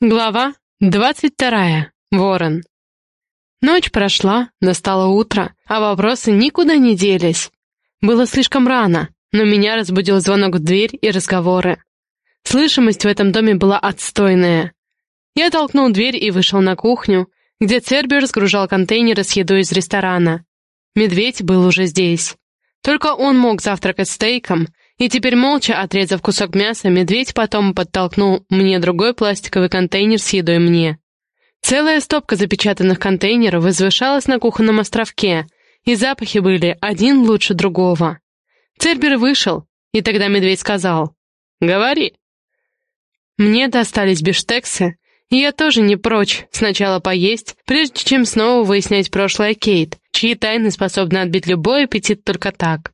Глава двадцать вторая. Ворон. Ночь прошла, настало утро, а вопросы никуда не делись. Было слишком рано, но меня разбудил звонок в дверь и разговоры. Слышимость в этом доме была отстойная. Я толкнул дверь и вышел на кухню, где Цербер разгружал контейнеры с едой из ресторана. Медведь был уже здесь. Только он мог завтракать стейком, и теперь молча, отрезав кусок мяса, медведь потом подтолкнул мне другой пластиковый контейнер с едой мне. Целая стопка запечатанных контейнеров возвышалась на кухонном островке, и запахи были один лучше другого. Цербер вышел, и тогда медведь сказал «Говори». Мне достались биштексы, и я тоже не прочь сначала поесть, прежде чем снова выяснять прошлое Кейт, чьи тайны способны отбить любой аппетит только так.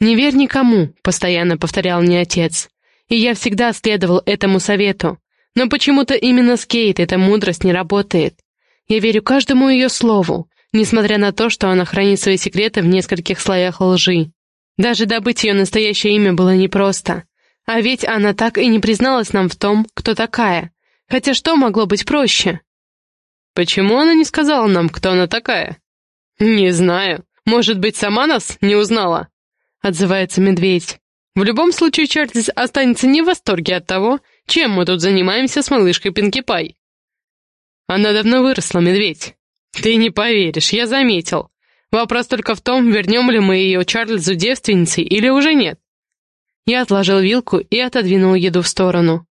«Не верь никому», — постоянно повторял мне отец. И я всегда следовал этому совету. Но почему-то именно с Кейт эта мудрость не работает. Я верю каждому ее слову, несмотря на то, что она хранит свои секреты в нескольких слоях лжи. Даже добыть ее настоящее имя было непросто. А ведь она так и не призналась нам в том, кто такая. Хотя что могло быть проще? Почему она не сказала нам, кто она такая? Не знаю. Может быть, сама нас не узнала? Отзывается медведь. В любом случае, Чарльз останется не в восторге от того, чем мы тут занимаемся с малышкой Пинки Пай. Она давно выросла, медведь. Ты не поверишь, я заметил. Вопрос только в том, вернем ли мы ее Чарльзу девственницей или уже нет. Я отложил вилку и отодвинул еду в сторону.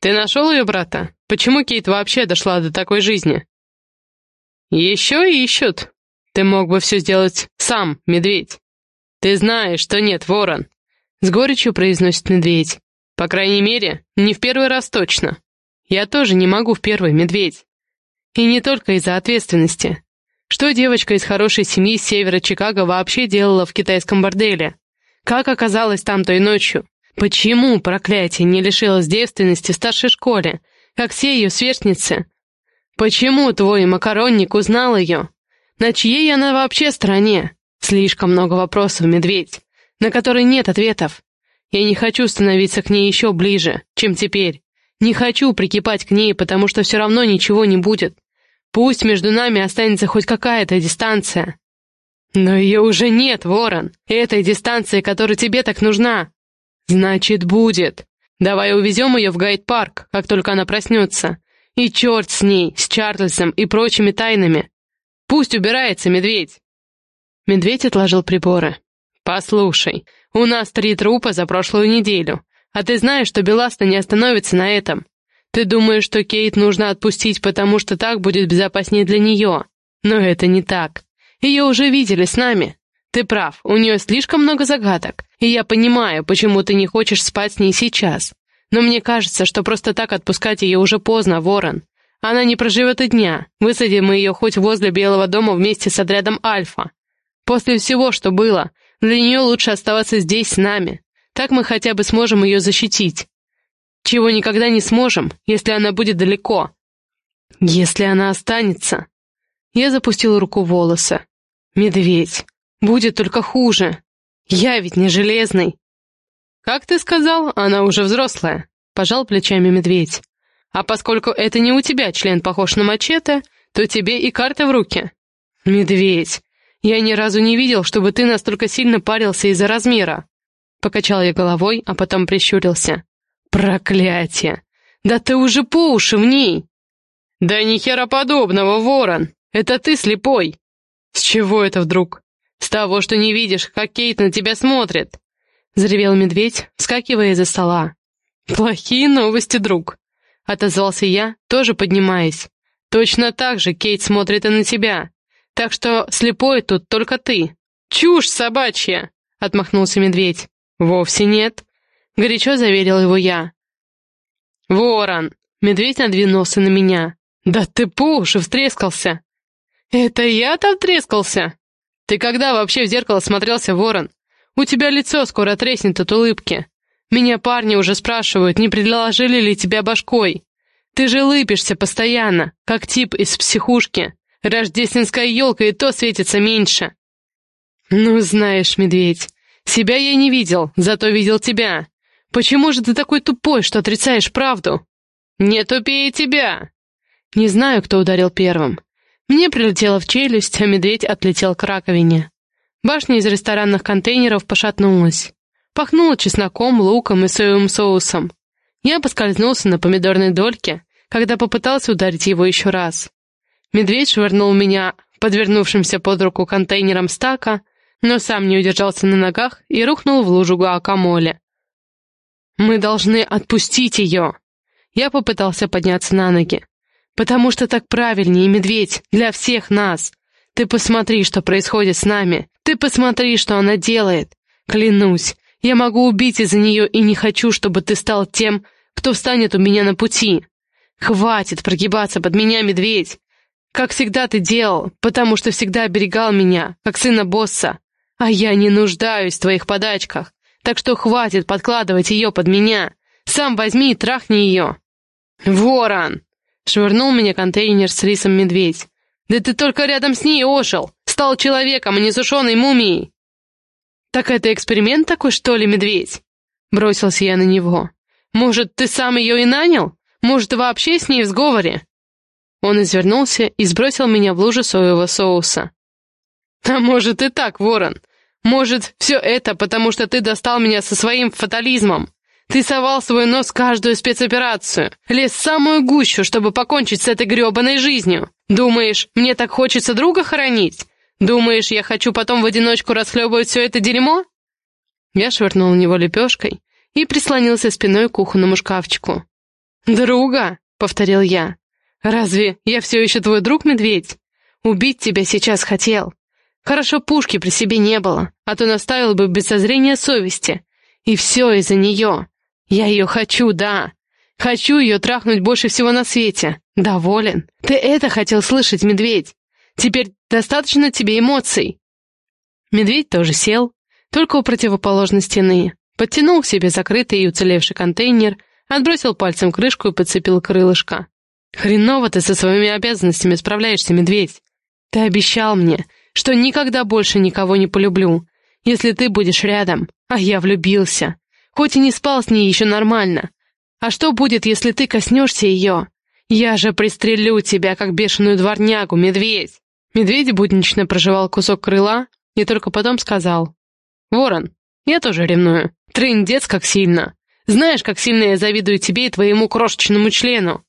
«Ты нашел ее брата? Почему Кейт вообще дошла до такой жизни?» «Еще ищут. Ты мог бы все сделать сам, медведь. «Ты знаешь, что нет, ворон!» — с горечью произносит медведь. «По крайней мере, не в первый раз точно. Я тоже не могу в первый, медведь. И не только из-за ответственности. Что девочка из хорошей семьи с севера Чикаго вообще делала в китайском борделе? Как оказалась там той ночью? Почему, проклятие, не лишилась девственности в старшей школе, как все ее сверстницы? Почему твой макаронник узнал ее? На чьей она вообще стороне? Слишком много вопросов, медведь, на которые нет ответов. Я не хочу становиться к ней еще ближе, чем теперь. Не хочу прикипать к ней, потому что все равно ничего не будет. Пусть между нами останется хоть какая-то дистанция. Но ее уже нет, Ворон, этой дистанции, которая тебе так нужна. Значит, будет. Давай увезем ее в гайд-парк, как только она проснется. И черт с ней, с Чарльзом и прочими тайнами. Пусть убирается медведь. Медведь отложил приборы. «Послушай, у нас три трупа за прошлую неделю, а ты знаешь, что Беласта не остановится на этом. Ты думаешь, что Кейт нужно отпустить, потому что так будет безопаснее для нее. Но это не так. Ее уже видели с нами. Ты прав, у нее слишком много загадок, и я понимаю, почему ты не хочешь спать с ней сейчас. Но мне кажется, что просто так отпускать ее уже поздно, Ворон. Она не проживет и дня. Высадим мы ее хоть возле Белого дома вместе с отрядом Альфа. После всего, что было, для нее лучше оставаться здесь с нами. Так мы хотя бы сможем ее защитить. Чего никогда не сможем, если она будет далеко. Если она останется. Я запустил руку в волосы. Медведь. Будет только хуже. Я ведь не железный. Как ты сказал, она уже взрослая. Пожал плечами медведь. А поскольку это не у тебя член похож на мачете, то тебе и карта в руки. Медведь. Я ни разу не видел, чтобы ты настолько сильно парился из-за размера. Покачал я головой, а потом прищурился. Проклятие! Да ты уже по уши в ней! Да ни хера подобного, ворон! Это ты слепой! С чего это вдруг? С того, что не видишь, как Кейт на тебя смотрит! Заревел медведь, вскакивая из-за стола. «Плохие новости, друг!» — отозвался я, тоже поднимаясь. «Точно так же Кейт смотрит и на тебя. Так что слепой тут только ты. Чушь собачья!» — отмахнулся медведь. «Вовсе нет», — горячо заверил его я. «Ворон!» — медведь надвинулся на меня. «Да ты по уши встрескался!» «Это я-то втрескался?» «Ты когда вообще в зеркало смотрелся, ворон? У тебя лицо скоро треснет от улыбки. Меня парни уже спрашивают, не предложили ли тебя башкой. Ты же лыпишься постоянно, как тип из психушки. Рождественская елка и то светится меньше. Ну, знаешь, медведь, себя я не видел, зато видел тебя. Почему же ты такой тупой, что отрицаешь правду? «Не тупее тебя!» Не знаю, кто ударил первым. Мне прилетело в челюсть, а медведь отлетел к раковине. Башня из ресторанных контейнеров пошатнулась. Пахнуло чесноком, луком и соевым соусом. Я поскользнулся на помидорной дольке, когда попытался ударить его еще раз. Медведь швырнул меня подвернувшимся под руку контейнером стака, но сам не удержался на ногах и рухнул в лужу гуакамоле. «Мы должны отпустить ее!» Я попытался подняться на ноги. «Потому что так правильнее, медведь, для всех нас. Ты посмотри, что происходит с нами. Ты посмотри, что она делает. Клянусь, я могу убить из-за нее и не хочу, чтобы ты стал тем, кто встанет у меня на пути. Хватит прогибаться под меня, медведь. Как всегда ты делал, потому что всегда оберегал меня, как сына босса. А я не нуждаюсь в твоих подачках, так что хватит подкладывать ее под меня. Сам возьми и трахни ее. Ворон! Швырнул мне контейнер с рисом медведь. Да ты только рядом с ней ошел, стал человеком, а не сушеной мумией. Так это эксперимент такой, что ли, медведь? Бросился я на него. Может, ты сам ее и нанял? Может, вообще с ней в сговоре?» Он извернулся и сбросил меня в лужу соевого соуса. «А может и так, Ворон. Может, все это, потому что ты достал меня со своим фатализмом. Ты совал свой нос в каждую спецоперацию, лез в самую гущу, чтобы покончить с этой гребаной жизнью. Думаешь, мне так хочется друга хоронить? Думаешь, я хочу потом в одиночку расхлебывать все это дерьмо?» Я швырнул в него лепешкой и прислонился спиной к кухонному шкафчику. «Друга?» — повторил я. «Разве я все еще твой друг, медведь? Убить тебя сейчас хотел. Хорошо пушки при себе не было, а то наставил бы без созрения совести. И все из-за нее. Я ее хочу, да. Хочу ее трахнуть больше всего на свете. Доволен. Ты это хотел слышать, медведь. Теперь достаточно тебе эмоций». Медведь тоже сел, только у противоположной стены, подтянул к себе закрытый и уцелевший контейнер, Отбросил пальцем крышку и подцепил крылышко. «Хреново ты со своими обязанностями справляешься, медведь. Ты обещал мне, что никогда больше никого не полюблю, если ты будешь рядом. А я влюбился. Хоть и не спал с ней еще нормально. А что будет, если ты коснешься ее? Я же пристрелю тебя, как бешеную дворнягу, медведь!» Медведь буднично прожевал кусок крыла и только потом сказал. «Ворон, я тоже ревную. Трындец как сильно. Знаешь, как сильно я завидую тебе и твоему крошечному члену?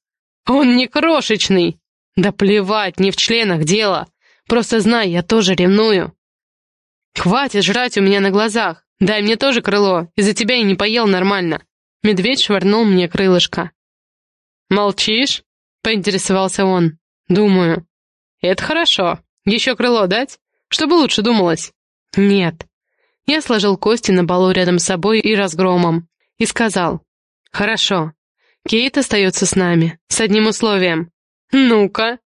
Он не крошечный. Да плевать, не в членах дело. Просто знай, я тоже ревную. Хватит жрать у меня на глазах. Дай мне тоже крыло, из-за тебя я не поел нормально. Медведь швырнул мне крылышко. «Молчишь?» — поинтересовался он. «Думаю». «Это хорошо. Еще крыло дать? Чтобы лучше думалось?» «Нет». Я сложил кости на полу рядом с собой и разгромом и сказал, «Хорошо, Кейт остается с нами, с одним условием. Ну-ка,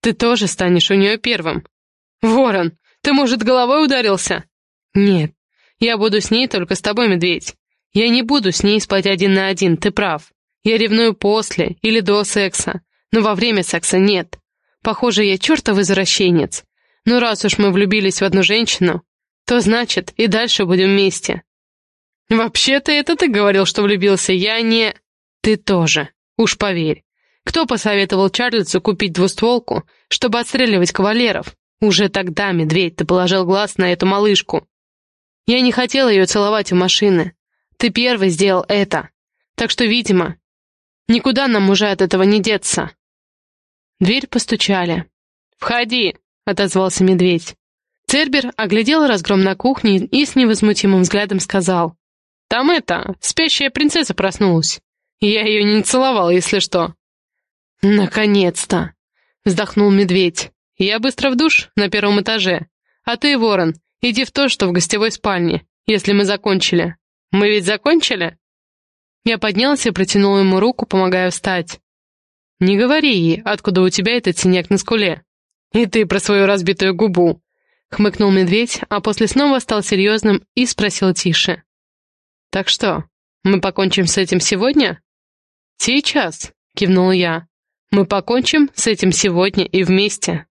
ты тоже станешь у нее первым. Ворон, ты, может, головой ударился? Нет, я буду с ней только с тобой, медведь. Я не буду с ней спать один на один, ты прав. Я ревную после или до секса, но во время секса нет. Похоже, я чертов извращенец. Но раз уж мы влюбились в одну женщину, то значит и дальше будем вместе. «Вообще-то это ты говорил, что влюбился, я не...» «Ты тоже, уж поверь. Кто посоветовал Чарльзу купить двустволку, чтобы отстреливать кавалеров? Уже тогда, медведь, ты положил глаз на эту малышку. Я не хотел ее целовать у машины. Ты первый сделал это. Так что, видимо, никуда нам уже от этого не деться». Дверь постучали. «Входи!» — отозвался медведь. Цербер оглядел разгром на кухне и с невозмутимым взглядом сказал. Там это, спящая принцесса проснулась. Я ее не целовал, если что». «Наконец-то!» — вздохнул медведь. «Я быстро в душ на первом этаже. А ты, ворон, иди в то, что в гостевой спальне, если мы закончили. Мы ведь закончили?» Я поднялся и протянул ему руку, помогая встать. «Не говори ей, откуда у тебя этот синяк на скуле. И ты про свою разбитую губу!» — хмыкнул медведь, а после снова стал серьезным и спросил тише. «Так что, мы покончим с этим сегодня?» «Сейчас», — кивнул я. «Мы покончим с этим сегодня и вместе».